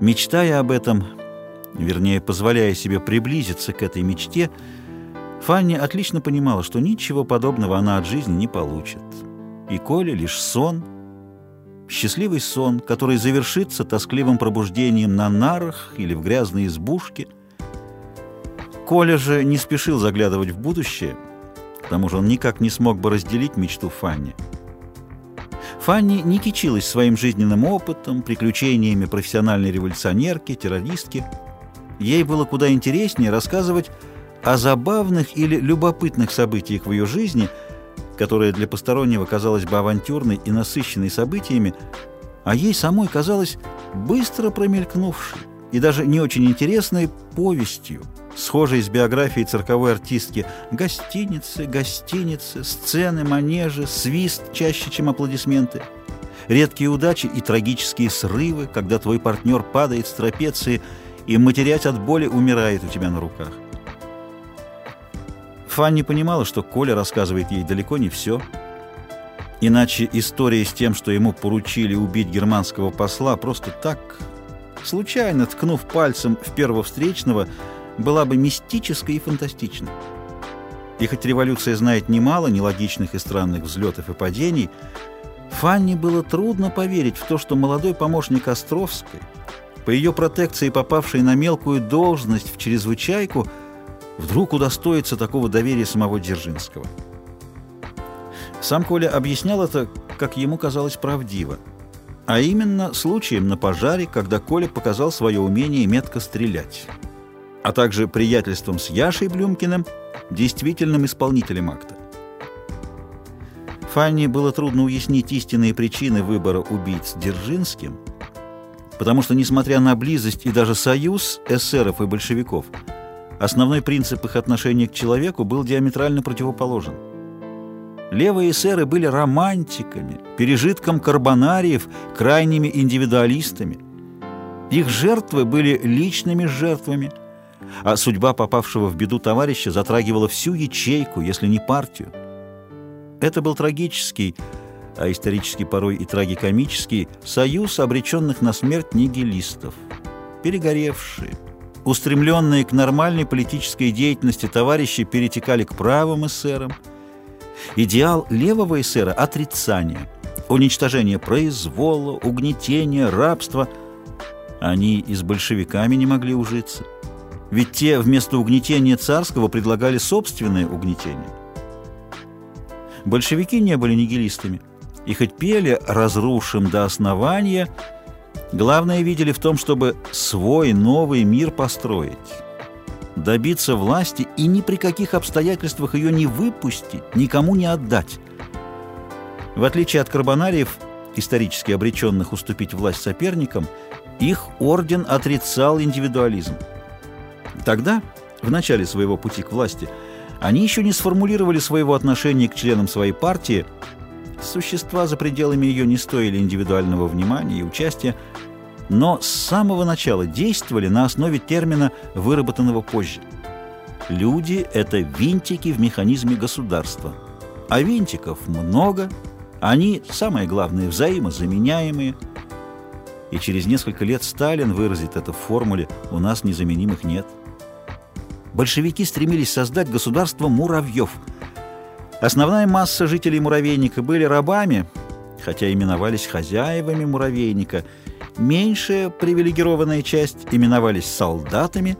Мечтая об этом, вернее, позволяя себе приблизиться к этой мечте, Фанни отлично понимала, что ничего подобного она от жизни не получит. И Коля лишь сон, счастливый сон, который завершится тоскливым пробуждением на нарах или в грязной избушке. Коля же не спешил заглядывать в будущее, к тому же он никак не смог бы разделить мечту Фанни. Фанни не кичилась своим жизненным опытом, приключениями профессиональной революционерки, террористки. Ей было куда интереснее рассказывать о забавных или любопытных событиях в ее жизни, которая для постороннего казалась бы авантюрной и насыщенной событиями, а ей самой казалась быстро промелькнувшей и даже не очень интересной повестью, схожей с биографией цирковой артистки. Гостиницы, гостиницы, сцены, манежи, свист чаще, чем аплодисменты. Редкие удачи и трагические срывы, когда твой партнер падает с трапеции и, матерять от боли, умирает у тебя на руках. Фанни понимала, что Коля рассказывает ей далеко не все. Иначе история с тем, что ему поручили убить германского посла, просто так, случайно ткнув пальцем в первого встречного, была бы мистической и фантастичной. И хоть революция знает немало нелогичных и странных взлетов и падений, Фанни было трудно поверить в то, что молодой помощник Островской, по ее протекции попавший на мелкую должность в чрезвычайку, вдруг удостоится такого доверия самого Дзержинского. Сам Коля объяснял это, как ему казалось, правдиво. А именно случаем на пожаре, когда Коля показал свое умение метко стрелять, а также приятельством с Яшей Блюмкиным, действительным исполнителем акта. Фанни было трудно уяснить истинные причины выбора убийц Дзержинским, потому что, несмотря на близость и даже союз эсеров и большевиков, основной принцип их отношения к человеку был диаметрально противоположен. Левые эсеры были романтиками, пережитком карбонариев, крайними индивидуалистами. Их жертвы были личными жертвами, а судьба попавшего в беду товарища затрагивала всю ячейку, если не партию. Это был трагический, а исторически порой и трагикомический, союз обреченных на смерть нигилистов, перегоревшие, устремленные к нормальной политической деятельности товарищи перетекали к правым эсерам. Идеал левого эсера – отрицание, уничтожение произвола, угнетения, рабства. Они и с большевиками не могли ужиться. Ведь те вместо угнетения царского предлагали собственное угнетение. Большевики не были нигилистами, и хоть пели «разрушим до основания», Главное видели в том, чтобы свой новый мир построить, добиться власти и ни при каких обстоятельствах ее не выпустить, никому не отдать. В отличие от карбонариев, исторически обреченных уступить власть соперникам, их орден отрицал индивидуализм. Тогда, в начале своего пути к власти, они еще не сформулировали своего отношения к членам своей партии – Существа за пределами ее не стоили индивидуального внимания и участия, но с самого начала действовали на основе термина, выработанного позже. Люди — это винтики в механизме государства. А винтиков много, они, самое главное, взаимозаменяемые. И через несколько лет Сталин выразит это в формуле «у нас незаменимых нет». Большевики стремились создать государство муравьев — Основная масса жителей муравейника были рабами, хотя именовались хозяевами муравейника. Меньшая привилегированная часть именовались солдатами,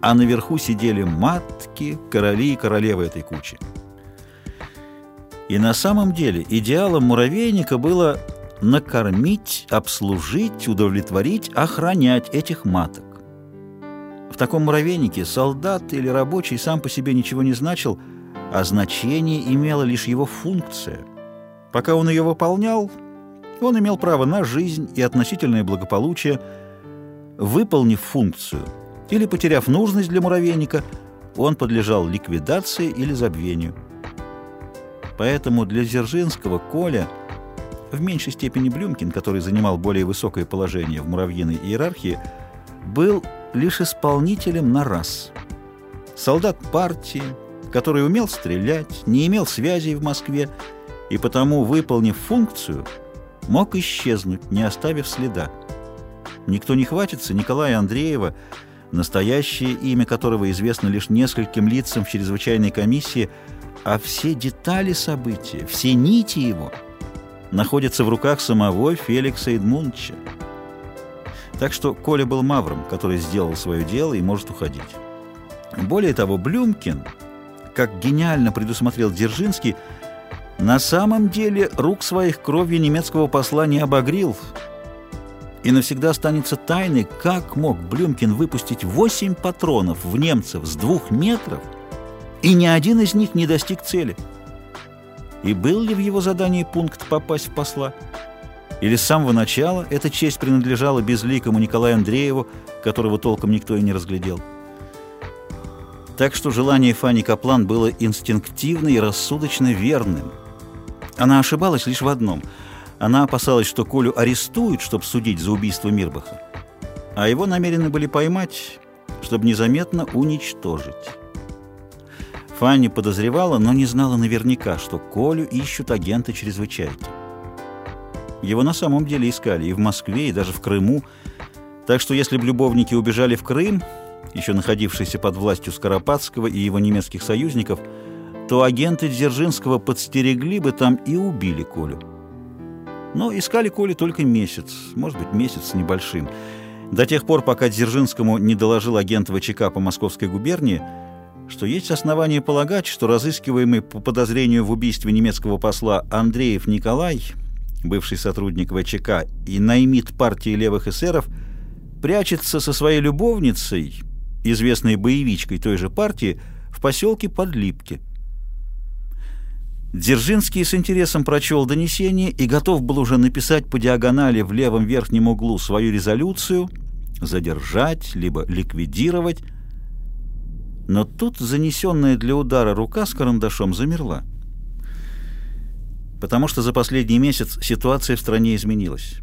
а наверху сидели матки, короли и королевы этой кучи. И на самом деле идеалом муравейника было накормить, обслужить, удовлетворить, охранять этих маток. В таком муравейнике солдат или рабочий сам по себе ничего не значил – а значение имела лишь его функция. Пока он ее выполнял, он имел право на жизнь и относительное благополучие. Выполнив функцию или потеряв нужность для муравейника, он подлежал ликвидации или забвению. Поэтому для Дзержинского Коля, в меньшей степени Блюмкин, который занимал более высокое положение в муравьиной иерархии, был лишь исполнителем на раз. Солдат партии, который умел стрелять, не имел связей в Москве и потому, выполнив функцию, мог исчезнуть, не оставив следа. Никто не хватится Николая Андреева, настоящее имя которого известно лишь нескольким лицам в чрезвычайной комиссии, а все детали события, все нити его находятся в руках самого Феликса Эдмундча. Так что Коля был мавром, который сделал свое дело и может уходить. Более того, Блюмкин, как гениально предусмотрел Дзержинский, на самом деле рук своих кровью немецкого посла не обогрил, и навсегда останется тайной, как мог Блюмкин выпустить восемь патронов в немцев с двух метров, и ни один из них не достиг цели. И был ли в его задании пункт попасть в посла? Или с самого начала эта честь принадлежала безликому Николаю Андрееву, которого толком никто и не разглядел? Так что желание Фани Каплан было инстинктивно и рассудочно верным. Она ошибалась лишь в одном — она опасалась, что Колю арестуют, чтобы судить за убийство Мирбаха, а его намерены были поймать, чтобы незаметно уничтожить. Фанни подозревала, но не знала наверняка, что Колю ищут агенты чрезвычайки. Его на самом деле искали и в Москве, и даже в Крыму, так что если бы любовники убежали в Крым, еще находившийся под властью Скоропадского и его немецких союзников, то агенты Дзержинского подстерегли бы там и убили Колю. Но искали Коли только месяц, может быть, месяц небольшим. До тех пор, пока Дзержинскому не доложил агент ВЧК по Московской губернии, что есть основания полагать, что разыскиваемый по подозрению в убийстве немецкого посла Андреев Николай, бывший сотрудник ВЧК и наймит партии левых эсеров, прячется со своей любовницей, известной боевичкой той же партии, в поселке Подлипки. Дзержинский с интересом прочел донесение и готов был уже написать по диагонали в левом верхнем углу свою резолюцию, задержать, либо ликвидировать. Но тут занесенная для удара рука с карандашом замерла. Потому что за последний месяц ситуация в стране изменилась.